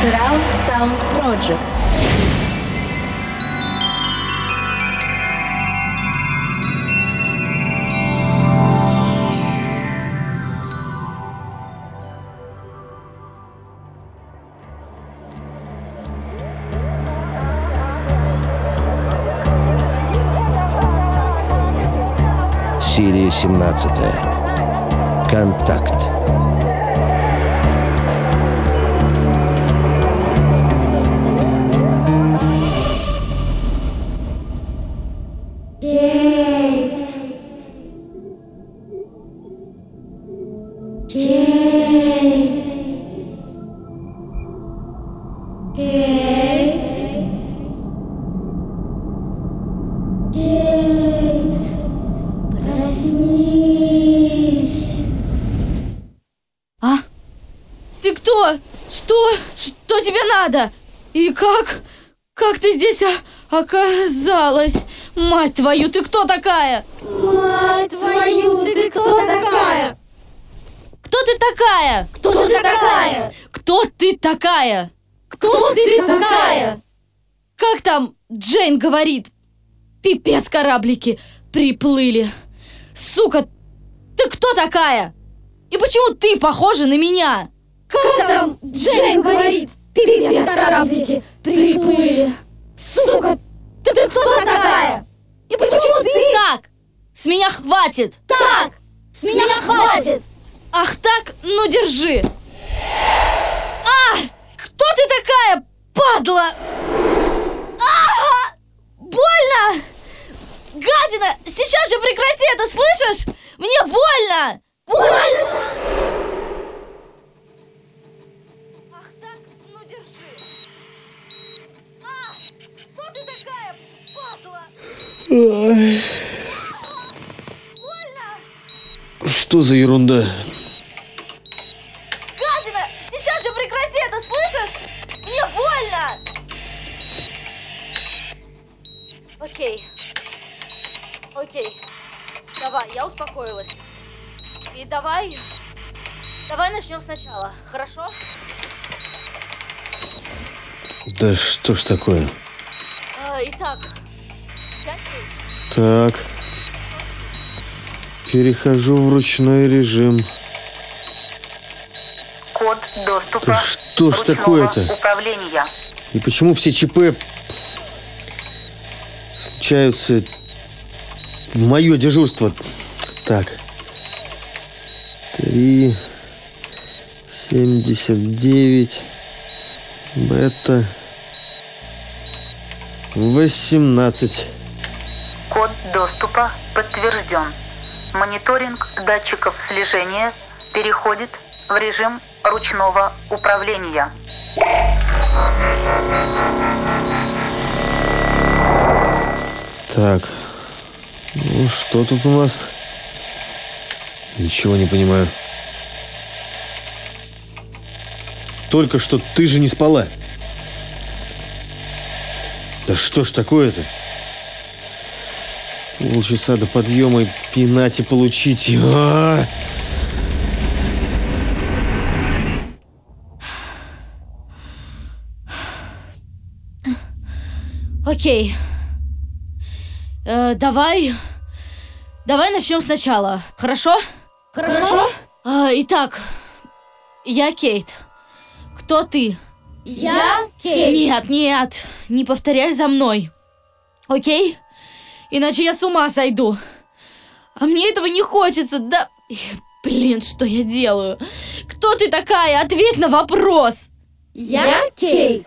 Surround Sound Project. Серия 17. Контакт. Ты кто? Что? Что тебе надо? И как? Как ты здесь оказалась? Мать твою, ты кто такая? Мать твою, ты кто такая? Кто ты такая? Кто ты такая? Кто ты такая? Кто ты такая? Как там Джейн говорит? Пипец кораблики приплыли. Сука, ты кто такая? И почему ты похожа на меня? Как там Джейн говорит? Пипец кораблики приплыли. Сука, ты, ты кто такая? И почему ты так? С меня хватит. Так, с меня хватит. Ах так? Ну держи. А! Кто ты такая, падла? А! Больно! Гадина! Сейчас же прекрати это, слышишь? Мне больно! Больно! Ах так, ну держи. А! Кто ты такая, падла? Что за ерунда? Гадина! Сейчас же прекрати это, слышишь? Мне больно! Окей. Окей. Давай, я успокоилась. И давай... Давай начнем сначала, хорошо? Да что ж такое? А, итак, Кейт. Так. Перехожу в ручной режим. Код доступа. Да что ж такое-то? Управления. И почему все ЧП случаются в мое дежурство? Так. Три, семьдесят девять, бета, восемнадцать. Код доступа подтвержден. Мониторинг датчиков слежения переходит в режим ручного управления. Так, ну что тут у нас? Ничего не понимаю. Только что ты же не спала. Да что ж такое-то? Полчаса до подъема и пинать и получить. А! Окей. Э, давай... Давай начнем сначала, хорошо? Хорошо. А, итак, я Кейт. Кто ты? Я Кейт. Нет, нет, не повторяй за мной. Окей? Иначе я с ума сойду. А мне этого не хочется, да... Блин, что я делаю? Кто ты такая? Ответь на вопрос. Я Кейт.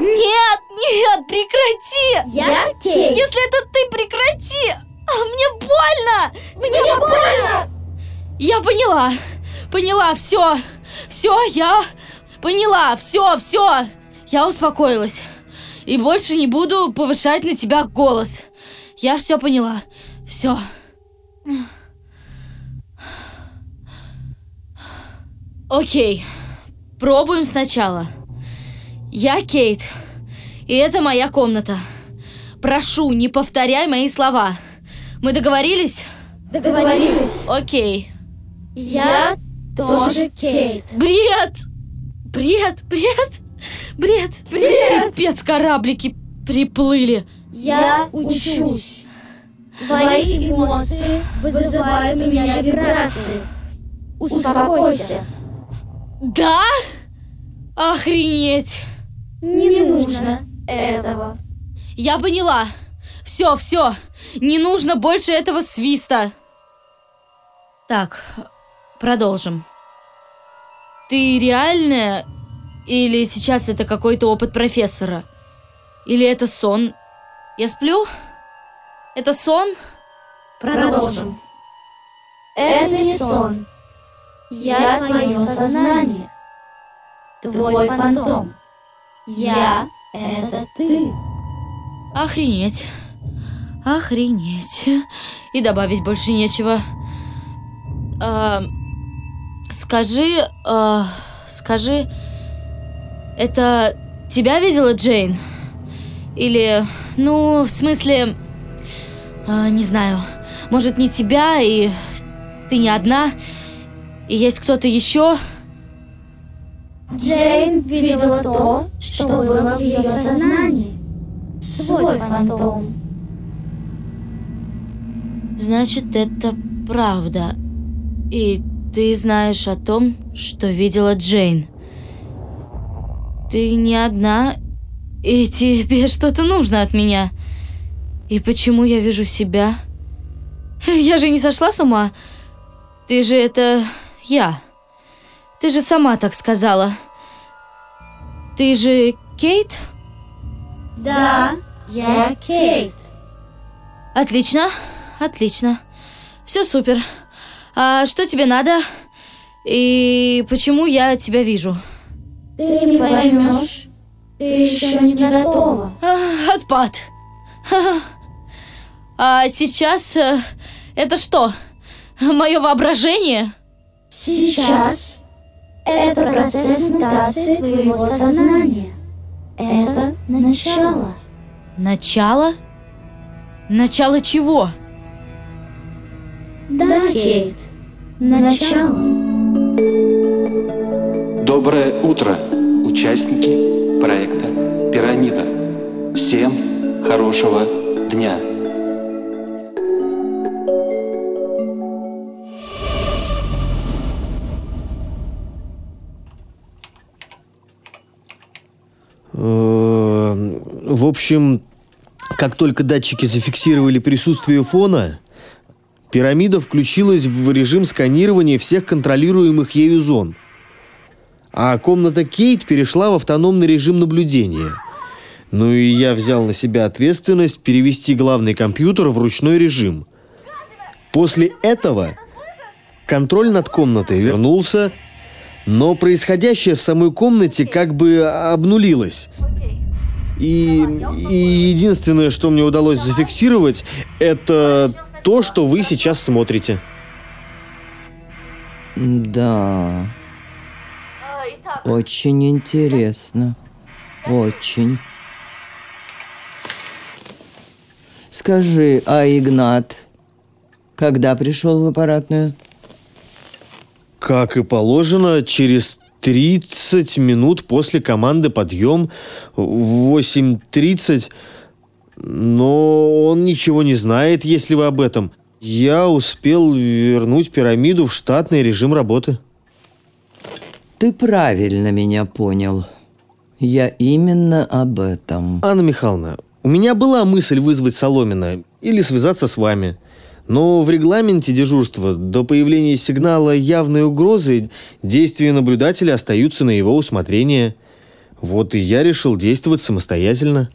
Нет, нет, прекрати! Я Кейт. Если это ты, прекрати! А мне больно! Мне, больно! Я поняла, поняла, все, все, я поняла, все, все. Я успокоилась. И больше не буду повышать на тебя голос. Я все поняла, все. Окей, пробуем сначала. Я Кейт, и это моя комната. Прошу, не повторяй мои слова. Мы договорились? Договорились. Окей. Я тоже Кейт. Бред! Бред, бред, бред, бред! Пипец, кораблики приплыли. Я учусь. Твои эмоции вызывают у меня вибрации. Успокойся. Да? Охренеть! Не нужно этого. Я поняла. Все, все. Не нужно больше этого свиста. Так, продолжим. Ты реальная? Или сейчас это какой-то опыт профессора? Или это сон? Я сплю? Это сон? Продолжим. Это не сон. Я твое сознание. Твой фантом. Я — это ты. Охренеть. Охренеть. И добавить больше нечего. А, скажи, а, скажи, это тебя видела Джейн? Или, ну, в смысле, а, не знаю, может не тебя и ты не одна, и есть кто-то еще? Джейн видела то, что было в ее сознании. Свой фантом. Значит, это правда. И ты знаешь о том, что видела Джейн. Ты не одна, и тебе что-то нужно от меня. И почему я вижу себя? Я же не сошла с ума. Ты же это я. Ты же сама так сказала. Ты же Кейт? Да, я Кейт. Отлично, отлично. Все супер. А что тебе надо? И почему я тебя вижу? Ты не поймешь. Ты еще не готова. А, Отпад. А сейчас э, это что? Мое воображение? Сейчас это процесс мутации твоего сознания. Это начало. Начало? Начало чего? Да, Кейт. Начало. Доброе утро, участники проекта «Пирамида». Всем хорошего дня! Э, В общем, как только датчики зафиксировали присутствие фона, пирамида включилась в режим сканирования всех контролируемых ею зон. А комната Кейт перешла в автономный режим наблюдения. Ну и я взял на себя ответственность перевести главный компьютер в ручной режим. После этого контроль над комнатой вернулся, но происходящее в самой комнате как бы обнулилось. И, и единственное, что мне удалось зафиксировать, это то, что вы сейчас смотрите. Да. Очень интересно. Очень. Скажи, а Игнат когда пришел в аппаратную? Как и положено, через 30 минут после команды «Подъем» в 8.30, но он ничего не знает, если вы об этом. Я успел вернуть пирамиду в штатный режим работы. Ты правильно меня понял. Я именно об этом. Анна Михайловна, у меня была мысль вызвать Соломина или связаться с вами. Но в регламенте дежурства до появления сигнала явной угрозы действия наблюдателя остаются на его усмотрение. Вот и я решил действовать самостоятельно.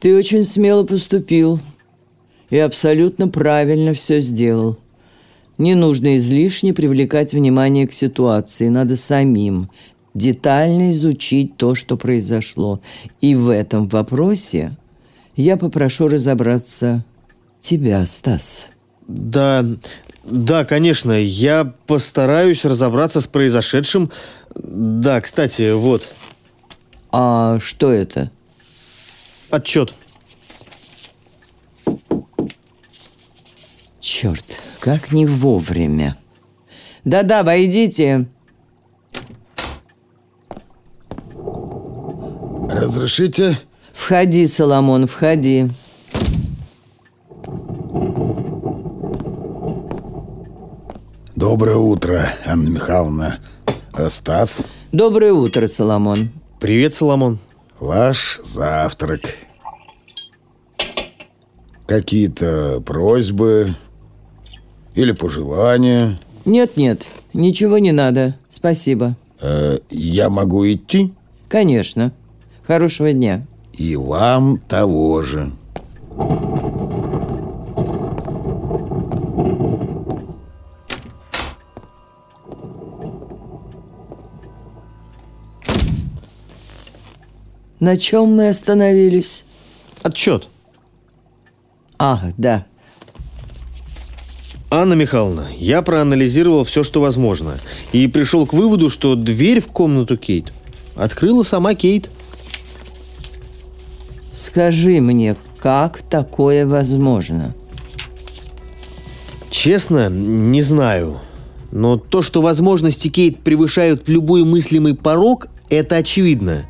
Ты очень смело поступил и абсолютно правильно все сделал. Не нужно излишне привлекать внимание к ситуации, надо самим детально изучить то, что произошло. И в этом вопросе я попрошу разобраться тебя, Стас. Да, да, конечно, я постараюсь разобраться с произошедшим. Да, кстати, вот, А что это? отчет. Черт, как не вовремя. Да-да, войдите. Разрешите? Входи, Соломон, входи. Доброе утро, Анна Михайловна. Э, Стас, Доброе утро, Соломон. Привет, Соломон. ваш завтрак. Какие-то просьбы или пожелания? Нет-нет, ничего не надо. Спасибо. Э, я могу идти? Конечно. Хорошего дня. И вам того же. На чем мы остановились? Отчет. А, да. Анна Михайловна, я проанализировал все, что возможно, и пришел к выводу, что дверь в комнату Кейт открыла сама Кейт. Скажи мне, как такое возможно? Честно, не знаю. Но то, что возможности Кейт превышают любой мыслимый порог, это очевидно.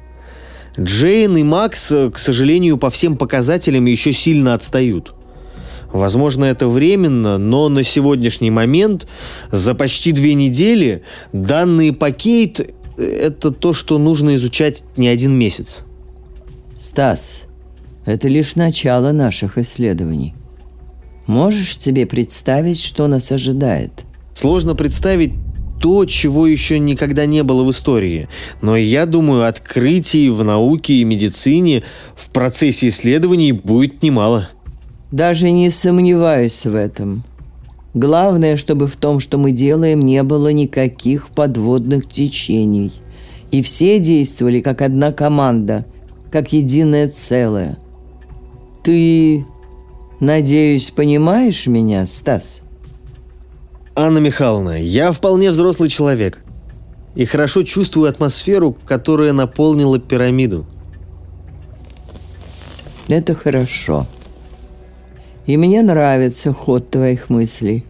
Джейн и Макс, к сожалению, по всем показателям еще сильно отстают. Возможно, это временно, но на сегодняшний момент, за почти две недели, данные по Кейт э, – это то, что нужно изучать не один месяц. Стас, это лишь начало наших исследований. Можешь себе представить, что нас ожидает? Сложно представить то, чего еще никогда не было в истории. Но я думаю, открытий в науке и медицине в процессе исследований будет немало. Даже не сомневаюсь в этом. Главное, чтобы в том, что мы делаем, не было никаких подводных течений. И все действовали как одна команда, как единое целое. Ты, надеюсь, понимаешь меня, Стас? Анна Михайловна, я вполне взрослый человек. И хорошо чувствую атмосферу, которая наполнила пирамиду. Это хорошо. И мне нравится ход твоих мыслей.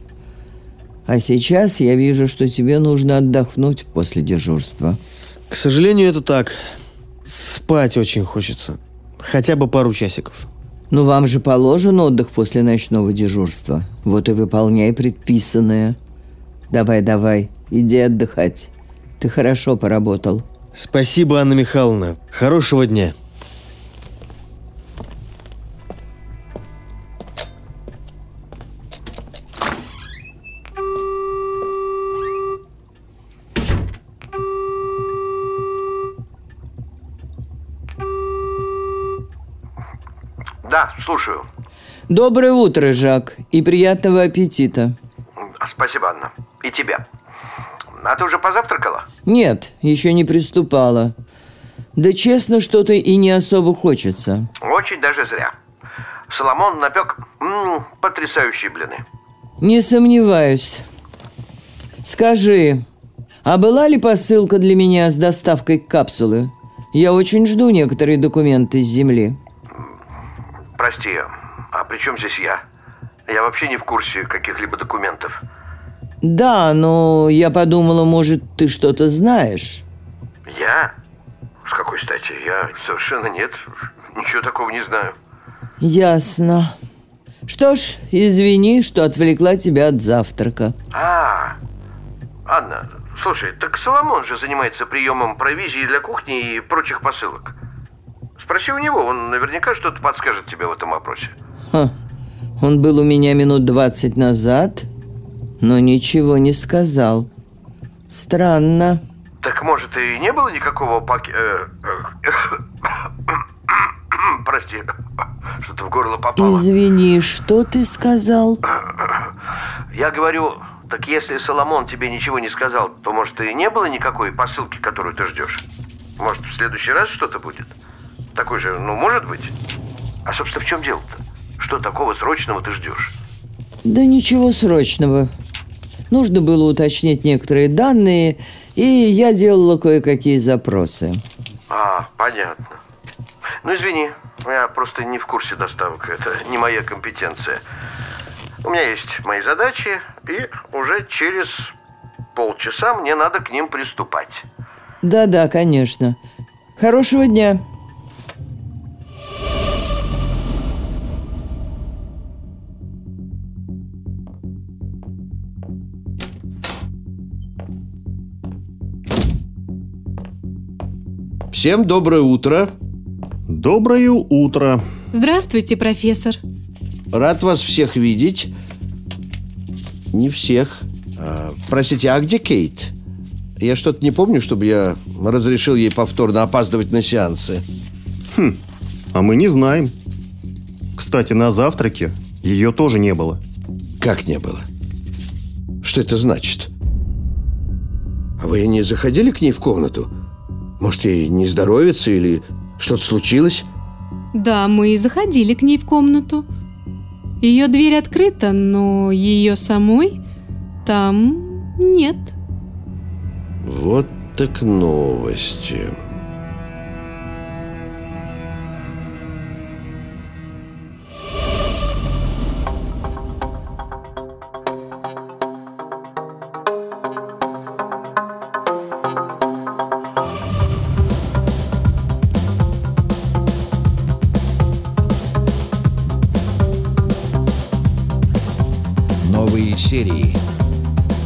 А сейчас я вижу, что тебе нужно отдохнуть после дежурства. К сожалению, это так. Спать очень хочется. Хотя бы пару часиков. Ну, вам же положен отдых после ночного дежурства. Вот и выполняй предписанное. Давай, давай, иди отдыхать. Ты хорошо поработал. Спасибо, Анна Михайловна. Хорошего дня. Слушаю. Доброе утро, Жак, и приятного аппетита. Спасибо, Анна. И тебя. А ты уже позавтракала? Нет, еще не приступала. Да честно, что-то и не особо хочется. Очень даже зря. Соломон напек м, потрясающие блины. Не сомневаюсь. Скажи, а была ли посылка для меня с доставкой капсулы? Я очень жду некоторые документы с Земли. Прости, а при чем здесь я? Я вообще не в курсе каких-либо документов. Да, но я подумала, может, ты что-то знаешь. Я? С какой стати? Я совершенно нет. Ничего такого не знаю. Ясно. Что ж, извини, что отвлекла тебя от завтрака. А, Анна, слушай, так Соломон же занимается приемом провизии для кухни и прочих посылок. Спроси у него, он наверняка что-то подскажет тебе в этом вопросе. Ха. Он был у меня минут двадцать назад, но ничего не сказал. Странно. Так может и не было никакого паки... э, э, Прости, что-то в горло попало. Извини, что ты сказал? Я говорю, так если Соломон тебе ничего не сказал, то может и не было никакой посылки, которую ты ждешь? Может в следующий раз что-то будет? Такой же, ну может быть? А собственно в чем дело-то? Что такого срочного ты ждешь? Да ничего срочного. Нужно было уточнить некоторые данные, и я делала кое-какие запросы. А, понятно. Ну, извини, я просто не в курсе доставок. Это не моя компетенция. У меня есть мои задачи, и уже через полчаса мне надо к ним приступать. Да-да, конечно. Хорошего дня. Всем доброе утро. Доброе утро. Здравствуйте, профессор. Рад вас всех видеть. Не всех. А, простите, а где Кейт? Я что-то не помню, чтобы я разрешил ей повторно опаздывать на сеансы. Хм, а мы не знаем. Кстати, на завтраке ее тоже не было. Как не было? Что это значит? А вы не заходили к ней в комнату? Может, ей не здоровится или что-то случилось? Да, мы заходили к ней в комнату. Ее дверь открыта, но ее самой там нет. Вот так новости.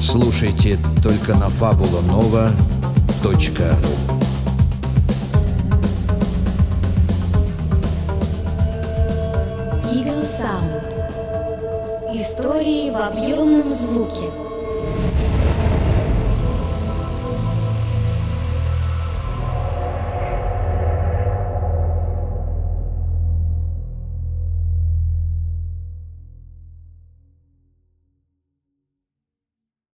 Слушайте только на fabulanova.ru Eagle Sound. Истории в объемном звуке.